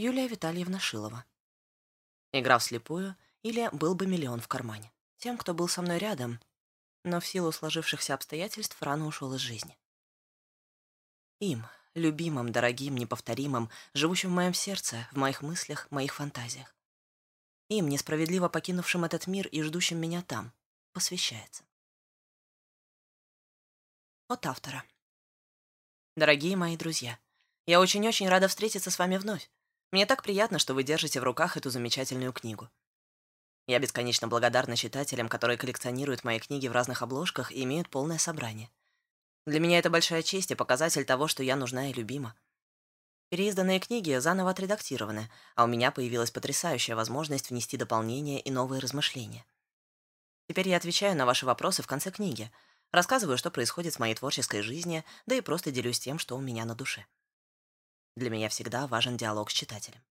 Юлия Витальевна Шилова. Игра вслепую или был бы миллион в кармане. Тем, кто был со мной рядом, но в силу сложившихся обстоятельств рано ушел из жизни. Им, любимым, дорогим, неповторимым, живущим в моем сердце, в моих мыслях, моих фантазиях. Им, несправедливо покинувшим этот мир и ждущим меня там, посвящается. От автора. Дорогие мои друзья, я очень-очень рада встретиться с вами вновь. Мне так приятно, что вы держите в руках эту замечательную книгу. Я бесконечно благодарна читателям, которые коллекционируют мои книги в разных обложках и имеют полное собрание. Для меня это большая честь и показатель того, что я нужна и любима. Переизданные книги заново отредактированы, а у меня появилась потрясающая возможность внести дополнения и новые размышления. Теперь я отвечаю на ваши вопросы в конце книги, рассказываю, что происходит с моей творческой жизнью, да и просто делюсь тем, что у меня на душе. Для меня всегда важен диалог с читателем.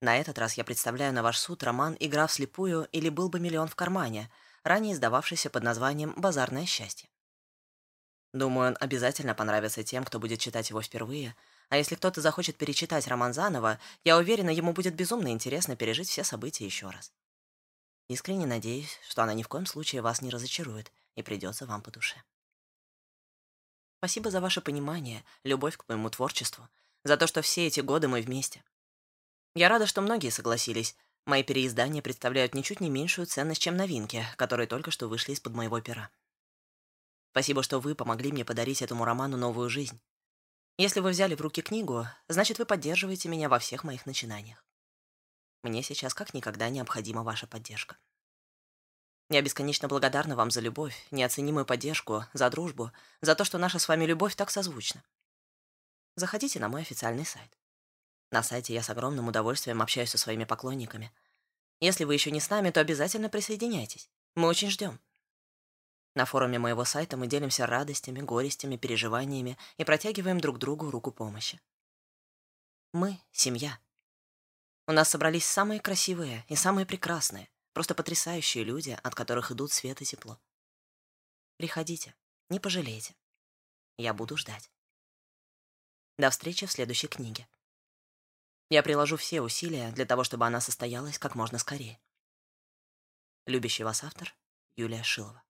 На этот раз я представляю на ваш суд роман «Игра вслепую» или «Был бы миллион в кармане», ранее издававшийся под названием «Базарное счастье». Думаю, он обязательно понравится тем, кто будет читать его впервые, а если кто-то захочет перечитать роман заново, я уверена, ему будет безумно интересно пережить все события еще раз. Искренне надеюсь, что она ни в коем случае вас не разочарует и придется вам по душе. Спасибо за ваше понимание, любовь к моему творчеству, за то, что все эти годы мы вместе. Я рада, что многие согласились. Мои переиздания представляют ничуть не меньшую ценность, чем новинки, которые только что вышли из-под моего пера. Спасибо, что вы помогли мне подарить этому роману новую жизнь. Если вы взяли в руки книгу, значит, вы поддерживаете меня во всех моих начинаниях. Мне сейчас как никогда необходима ваша поддержка. Я бесконечно благодарна вам за любовь, неоценимую поддержку, за дружбу, за то, что наша с вами любовь так созвучна. Заходите на мой официальный сайт. На сайте я с огромным удовольствием общаюсь со своими поклонниками. Если вы еще не с нами, то обязательно присоединяйтесь. Мы очень ждем. На форуме моего сайта мы делимся радостями, горестями, переживаниями и протягиваем друг другу руку помощи. Мы — семья. У нас собрались самые красивые и самые прекрасные, Просто потрясающие люди, от которых идут свет и тепло. Приходите, не пожалеете. Я буду ждать. До встречи в следующей книге. Я приложу все усилия для того, чтобы она состоялась как можно скорее. Любящий вас автор Юлия Шилова.